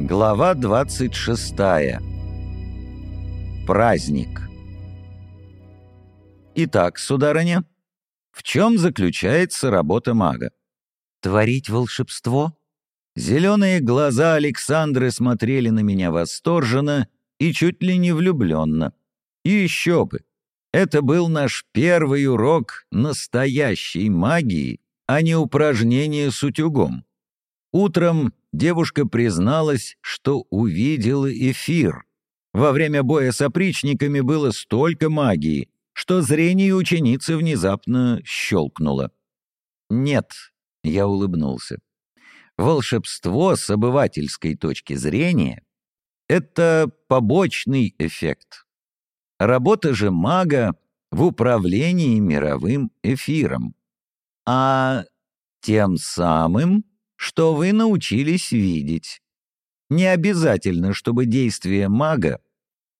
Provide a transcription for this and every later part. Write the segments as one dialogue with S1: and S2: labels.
S1: Глава 26. Праздник. Итак, сударыня, в чем заключается работа мага?
S2: Творить волшебство?
S1: Зеленые глаза Александры смотрели на меня восторженно и чуть ли не влюбленно. И еще бы, это был наш первый урок настоящей магии, а не упражнение с утюгом. Утром девушка призналась, что увидела эфир. Во время боя с опричниками было столько магии, что зрение ученицы внезапно щелкнуло. «Нет», — я улыбнулся, — «волшебство с обывательской точки зрения — это побочный эффект. Работа же мага в управлении мировым эфиром. А тем самым что вы научились видеть. Не обязательно, чтобы действия мага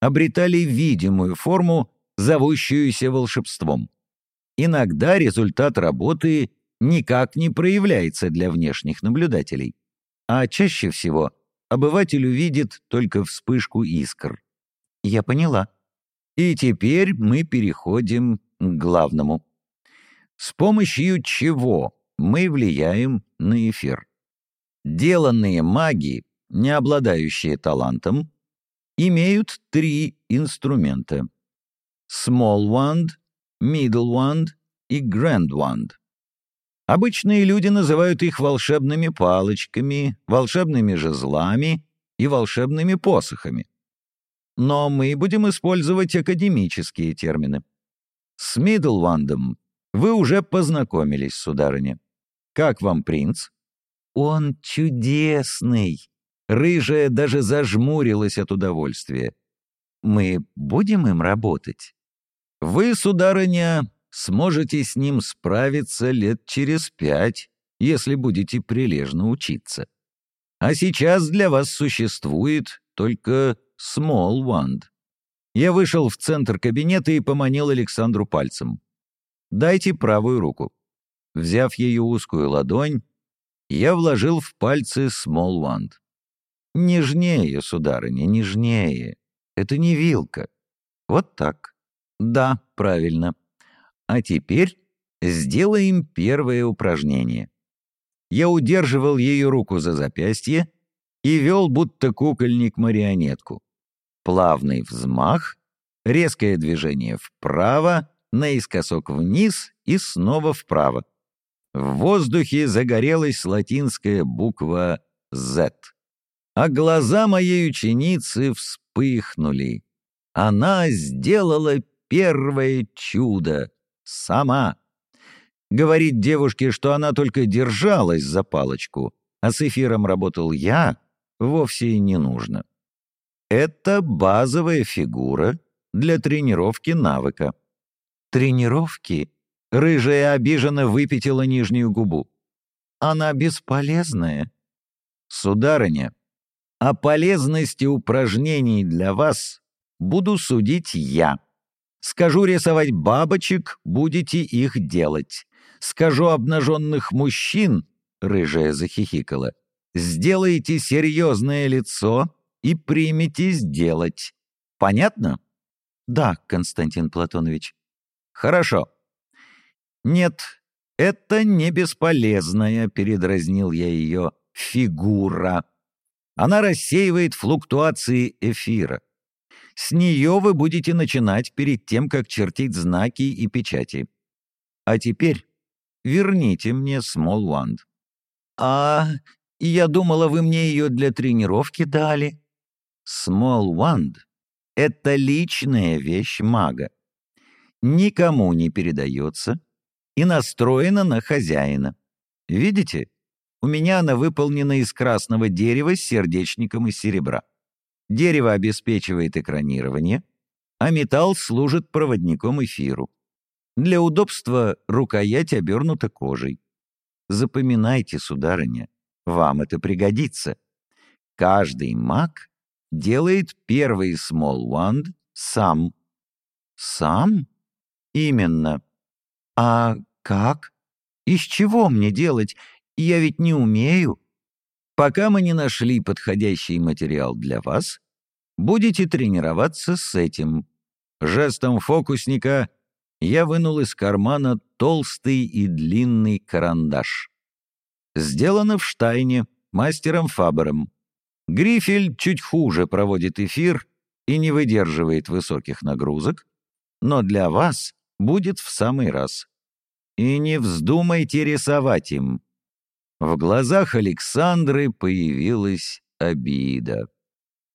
S1: обретали видимую форму, зовущуюся волшебством. Иногда результат работы никак не проявляется для внешних наблюдателей, а чаще всего обыватель увидит только вспышку искр.
S2: Я поняла.
S1: И теперь мы переходим к главному. С помощью чего мы влияем на эфир? Деланные маги, не обладающие талантом, имеют три инструмента — Small Wand, Middle Wand и Grand Wand. Обычные люди называют их волшебными палочками, волшебными жезлами и волшебными посохами. Но мы будем использовать академические термины. С Middle Wand вы уже познакомились, сударыня. Как вам принц?
S2: Он чудесный!»
S1: Рыжая даже зажмурилась от удовольствия. «Мы будем им работать?» «Вы, сударыня, сможете с ним справиться лет через пять, если будете прилежно учиться. А сейчас для вас существует только Small Wand». Я вышел в центр кабинета и поманил Александру пальцем. «Дайте правую руку». Взяв ее узкую ладонь, я вложил в пальцы small wand. Нежнее, сударыня, нежнее. Это не вилка. Вот так. Да, правильно. А теперь сделаем первое упражнение. Я удерживал ее руку за запястье и вел, будто кукольник, марионетку. Плавный взмах, резкое движение вправо, наискосок вниз и снова вправо. В воздухе загорелась латинская буква «Z». А глаза моей ученицы вспыхнули. Она сделала первое чудо. Сама. Говорит девушке, что она только держалась за палочку, а с эфиром работал я, вовсе не нужно. Это базовая фигура для тренировки навыка.
S2: Тренировки Рыжая обиженно выпятила нижнюю губу. «Она бесполезная».
S1: «Сударыня, о полезности упражнений для вас буду судить я. Скажу рисовать бабочек, будете их делать. Скажу обнаженных мужчин, — рыжая захихикала, — сделайте серьезное лицо и приметесь делать. Понятно?
S2: Да, Константин Платонович.
S1: Хорошо. «Нет, это не бесполезная», — передразнил я ее, — «фигура». Она рассеивает флуктуации эфира. С нее вы будете начинать перед тем, как чертить знаки и печати. А теперь верните мне Small Wand.
S2: А я думала, вы мне ее для тренировки дали.
S1: Small Wand — это личная вещь мага. Никому не передается, и настроена на хозяина. Видите? У меня она выполнена из красного дерева с сердечником из серебра. Дерево обеспечивает экранирование, а металл служит проводником эфиру. Для удобства рукоять обернута кожей. Запоминайте, сударыня, вам это пригодится. Каждый маг делает первый small wand сам.
S2: Сам?
S1: Именно.
S2: А как? Из чего мне делать? Я ведь не умею.
S1: Пока мы не нашли подходящий материал для вас, будете тренироваться с этим. Жестом фокусника я вынул из кармана толстый и длинный карандаш. Сделано в Штайне, мастером Фабером. Грифель чуть хуже проводит эфир и не выдерживает высоких нагрузок, но для вас будет в самый раз. И не вздумайте рисовать им. В глазах Александры появилась обида.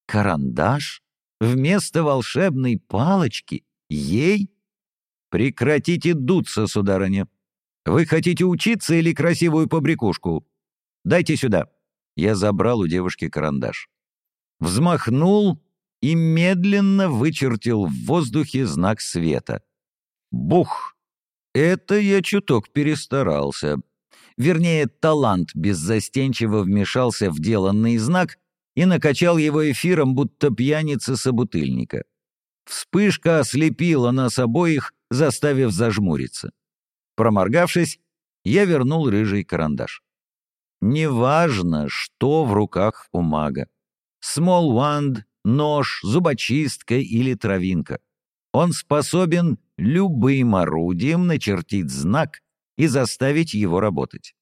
S1: Карандаш? Вместо волшебной палочки? Ей? Прекратите дуться, сударыня. Вы хотите учиться или красивую побрякушку? Дайте сюда. Я забрал у девушки карандаш. Взмахнул и медленно вычертил в воздухе знак света. Бух! Это я чуток перестарался. Вернее, талант беззастенчиво вмешался в деланный знак и накачал его эфиром, будто пьяница-собутыльника. Вспышка ослепила нас обоих, заставив зажмуриться. Проморгавшись, я вернул рыжий карандаш. Неважно, что в руках у мага. Wand, нож, зубочистка или травинка. Он способен любым орудием начертить знак и заставить его работать.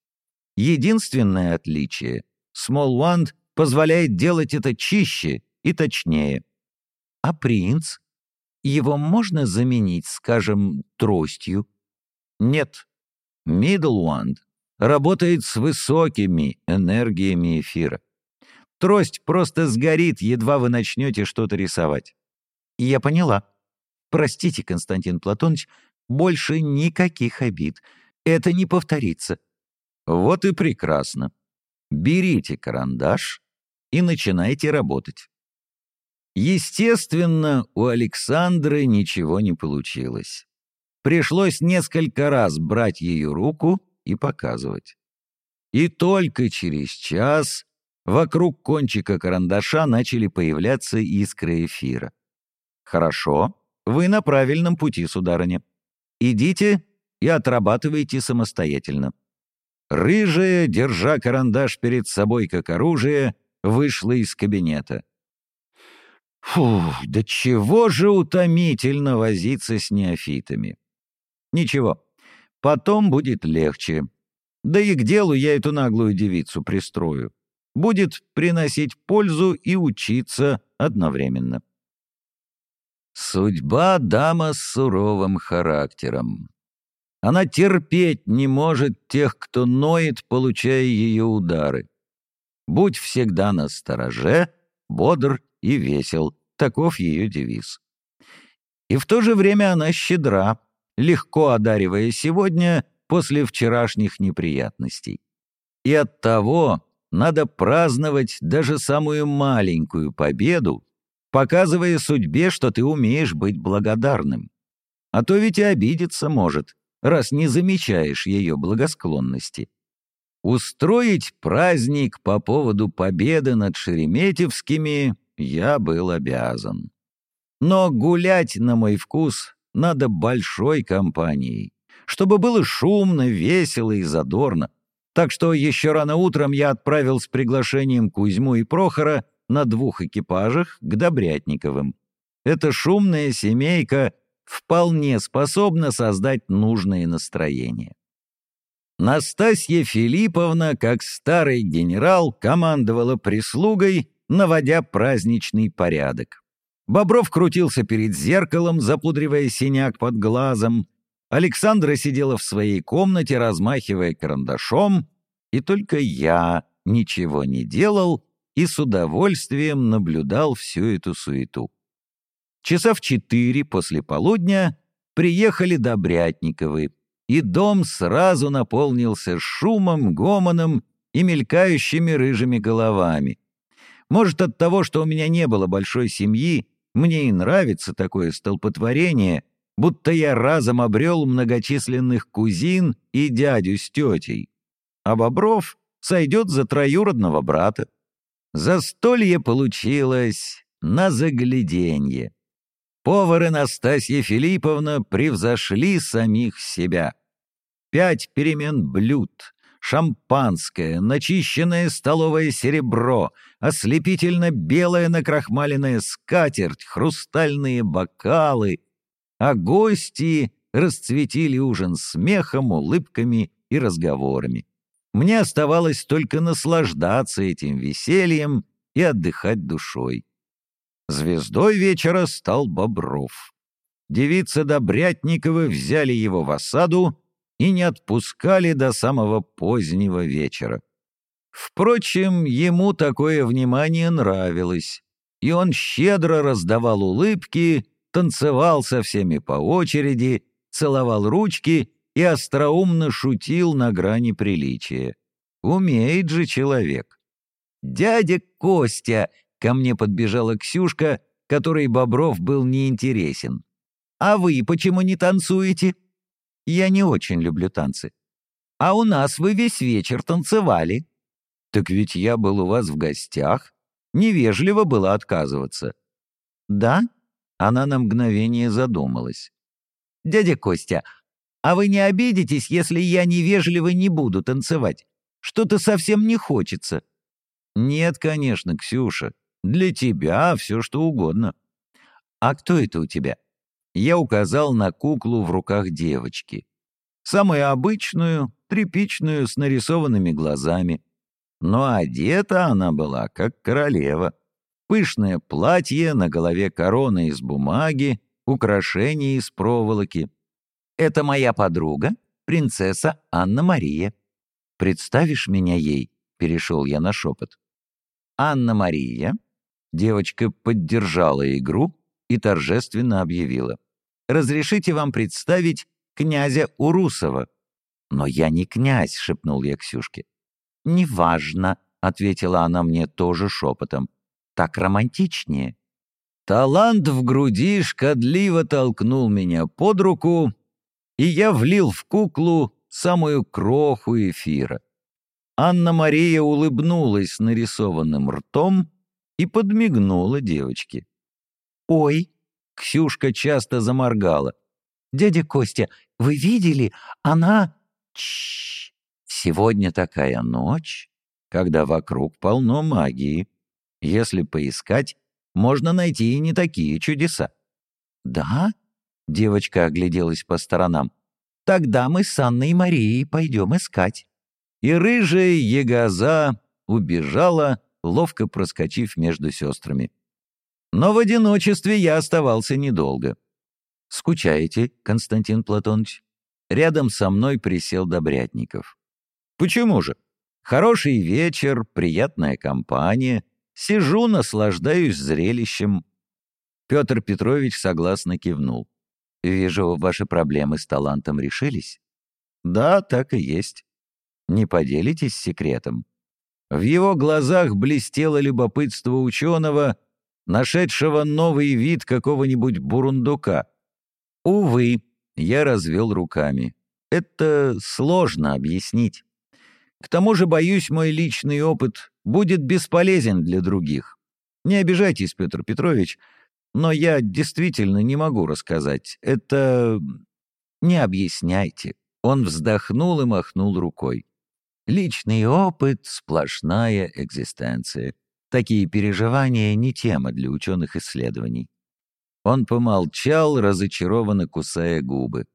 S1: Единственное отличие — Small Wand позволяет делать это чище и точнее. А принц? Его можно заменить, скажем, тростью? Нет. Middle Wand работает с высокими энергиями эфира. Трость просто сгорит, едва вы начнете что-то рисовать. Я поняла. Простите, Константин Платонович, больше никаких обид. Это не повторится. Вот и прекрасно. Берите карандаш и начинайте работать. Естественно, у Александры ничего не получилось. Пришлось несколько раз брать ее руку и показывать. И только через час вокруг кончика карандаша начали появляться искры эфира. «Хорошо, вы на правильном пути, сударыня. Идите и отрабатывайте самостоятельно». Рыжая, держа карандаш перед собой как оружие, вышла из кабинета. Фух, да чего же утомительно возиться с неофитами. Ничего, потом будет легче. Да и к делу я эту наглую девицу пристрою. Будет приносить пользу и учиться одновременно. Судьба дама с суровым характером. Она терпеть не может тех, кто ноет, получая ее удары. Будь всегда на стороже, бодр и весел. Таков ее девиз. И в то же время она щедра, легко одаривая сегодня после вчерашних неприятностей. И от того надо праздновать даже самую маленькую победу, показывая судьбе, что ты умеешь быть благодарным. А то ведь и обидеться может, раз не замечаешь ее благосклонности. Устроить праздник по поводу победы над Шереметьевскими я был обязан. Но гулять, на мой вкус, надо большой компанией, чтобы было шумно, весело и задорно. Так что еще рано утром я отправил с приглашением Кузьму и Прохора на двух экипажах к Добрятниковым. Эта шумная семейка вполне способна создать нужное настроение. Настасья Филипповна, как старый генерал, командовала прислугой, наводя праздничный порядок. Бобров крутился перед зеркалом, запудривая синяк под глазом. Александра сидела в своей комнате, размахивая карандашом, и только я ничего не делал и с удовольствием наблюдал всю эту суету. Часа в четыре после полудня приехали Добрятниковы, и дом сразу наполнился шумом, гомоном и мелькающими рыжими головами. Может, от того, что у меня не было большой семьи, мне и нравится такое столпотворение, будто я разом обрел многочисленных кузин и дядю с тетей. А Бобров сойдет за троюродного брата. Застолье получилось на загляденье. Повары Настасья Филипповна превзошли самих себя. Пять перемен блюд, шампанское, начищенное столовое серебро, ослепительно белая накрахмаленная скатерть, хрустальные бокалы, а гости расцветили ужин смехом, улыбками и разговорами. Мне оставалось только наслаждаться этим весельем и отдыхать душой. Звездой вечера стал Бобров. Девицы Добрятниковы взяли его в осаду и не отпускали до самого позднего вечера. Впрочем, ему такое внимание нравилось, и он щедро раздавал улыбки, танцевал со всеми по очереди, целовал ручки и остроумно шутил на грани приличия. Умеет же человек. «Дядя Костя!» — ко мне подбежала Ксюшка, которой Бобров был неинтересен. «А вы почему не танцуете?» «Я не очень люблю танцы». «А у нас вы весь вечер танцевали». «Так ведь я был у вас в гостях. Невежливо было отказываться». «Да?» — она на мгновение задумалась. «Дядя Костя, а вы не обидитесь, если я невежливо не буду танцевать? Что-то совсем не хочется». «Нет, конечно, Ксюша. Для тебя все что угодно». «А кто это у тебя?» Я указал на куклу в руках девочки. Самую обычную, тряпичную, с нарисованными глазами. Но одета она была, как королева. Пышное платье, на голове корона из бумаги, украшения из проволоки. Это моя подруга, принцесса Анна-Мария. Представишь меня ей?» — перешел я на шепот. «Анна-Мария». Девочка поддержала игру и торжественно объявила. «Разрешите вам представить князя Урусова». «Но я не князь», — шепнул я Ксюшке. «Неважно», — ответила она мне тоже шепотом. «Так романтичнее». Талант в груди шкодливо толкнул меня под руку, и я влил в куклу самую кроху эфира. Анна-Мария улыбнулась нарисованным ртом и подмигнула девочке. «Ой!» — Ксюшка часто заморгала. «Дядя Костя, вы видели? Она...» Чш. Сегодня такая ночь, когда вокруг полно магии. Если поискать, можно найти и не такие чудеса. «Да?» — девочка огляделась по сторонам. «Тогда мы с Анной и Марией пойдем искать». И рыжая ягоза убежала, ловко проскочив между сестрами. Но в одиночестве я оставался недолго. «Скучаете, Константин Платоныч?» Рядом со мной присел Добрятников. «Почему же? Хороший вечер, приятная компания. Сижу, наслаждаюсь зрелищем». Петр Петрович согласно кивнул. «Вижу, ваши проблемы с талантом решились?» «Да, так и есть. Не поделитесь секретом?» В его глазах блестело любопытство ученого, нашедшего новый вид какого-нибудь бурундука. «Увы», — я развел руками. «Это сложно объяснить. К тому же, боюсь, мой личный опыт будет бесполезен для других. Не обижайтесь, Петр Петрович, но я действительно не могу рассказать. Это... Не объясняйте». Он вздохнул и махнул рукой. Личный опыт — сплошная экзистенция. Такие переживания не тема для ученых исследований. Он помолчал, разочарованно кусая губы.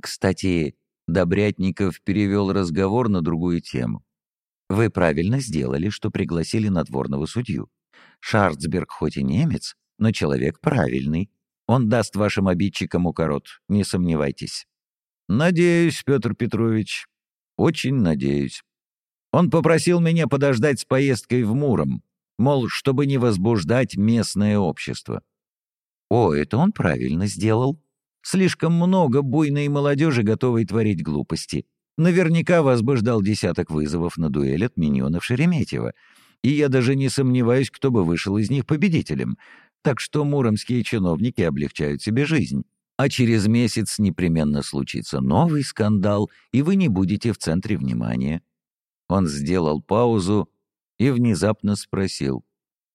S1: Кстати, Добрятников перевел разговор на другую тему. «Вы правильно сделали, что пригласили надворного судью. Шарцберг хоть и немец, но человек правильный. Он даст вашим обидчикам укорот, не сомневайтесь». «Надеюсь, Петр Петрович, очень надеюсь. Он попросил меня подождать с поездкой в Муром, мол, чтобы не возбуждать местное общество. О, это он правильно сделал. Слишком много буйной молодежи, готовой творить глупости. Наверняка возбуждал десяток вызовов на дуэль от миньонов Шереметьева. И я даже не сомневаюсь, кто бы вышел из них победителем. Так что муромские чиновники облегчают себе жизнь а через месяц непременно случится новый скандал, и вы не будете в центре внимания». Он сделал паузу и внезапно спросил.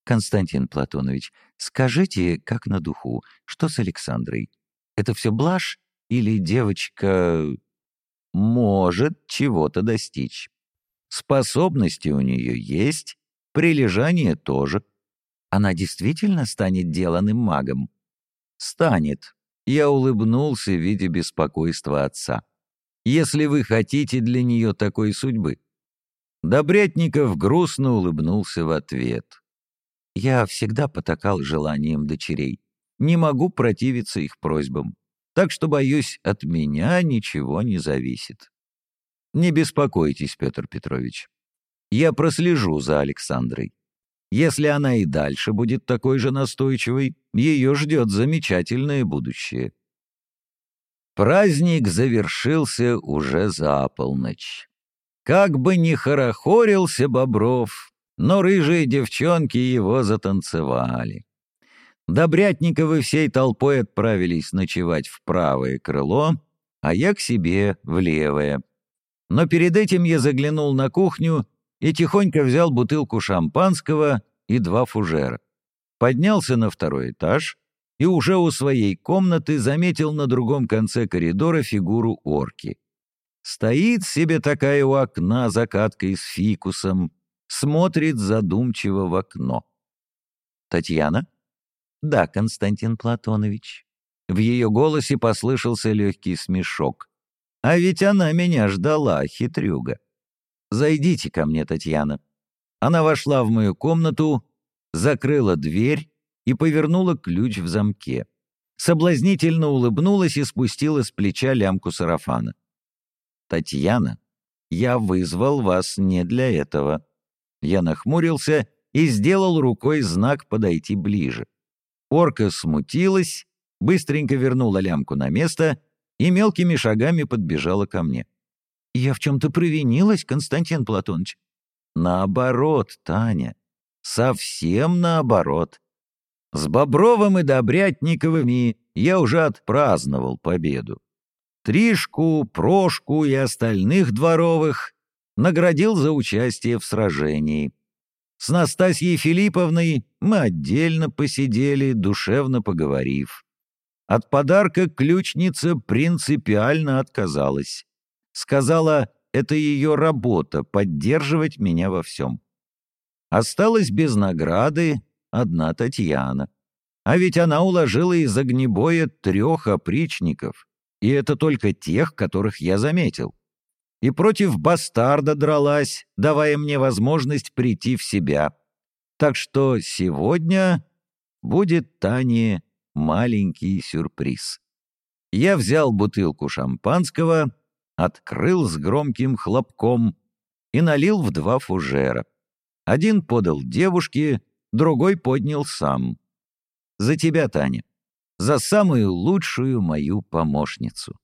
S1: «Константин Платонович, скажите, как на духу, что с Александрой? Это все блажь или девочка может чего-то достичь?» Способности у нее есть, прилежание тоже.
S2: Она действительно станет деланным магом?
S1: Станет. Я улыбнулся, видя беспокойство отца. Если вы хотите для нее такой судьбы. Добрятников грустно улыбнулся в ответ.
S2: Я всегда потакал желанием дочерей. Не могу противиться их просьбам.
S1: Так что, боюсь, от меня ничего не зависит. Не беспокойтесь, Петр Петрович. Я прослежу за Александрой. Если она и дальше будет такой же настойчивой, ее ждет замечательное будущее. Праздник завершился уже за полночь. Как бы ни хорохорился Бобров, но рыжие девчонки его затанцевали. Добрятниковы всей толпой отправились ночевать в правое крыло, а я к себе в левое. Но перед этим я заглянул на кухню и тихонько взял бутылку шампанского и два фужера. Поднялся на второй этаж и уже у своей комнаты заметил на другом конце коридора фигуру орки. Стоит себе такая у окна закаткой с фикусом, смотрит задумчиво в окно. «Татьяна?»
S2: «Да, Константин Платонович».
S1: В ее голосе послышался легкий смешок. «А ведь она меня ждала, хитрюга. Зайдите ко мне, Татьяна». Она вошла в мою комнату, закрыла дверь и повернула ключ в замке. Соблазнительно улыбнулась и спустила с плеча лямку сарафана. «Татьяна, я вызвал вас не для этого». Я нахмурился и сделал рукой знак подойти ближе. Орка смутилась, быстренько вернула лямку на место и мелкими шагами подбежала ко мне.
S2: «Я в чем-то провинилась, Константин Платоныч?»
S1: «Наоборот, Таня, совсем наоборот. С Бобровым и Добрятниковыми я уже отпраздновал победу. Тришку, Прошку и остальных дворовых наградил за участие в сражении. С Настасьей Филипповной мы отдельно посидели, душевно поговорив. От подарка ключница принципиально отказалась. Сказала, это ее работа — поддерживать меня во всем. Осталась без награды одна Татьяна. А ведь она уложила из огнебоя трех опричников, и это только тех, которых я заметил и против бастарда дралась, давая мне возможность прийти в себя. Так что сегодня будет Тане маленький сюрприз. Я взял бутылку шампанского, открыл с громким хлопком и налил в два фужера. Один подал девушке, другой поднял сам. «За тебя, Таня, за самую лучшую мою помощницу».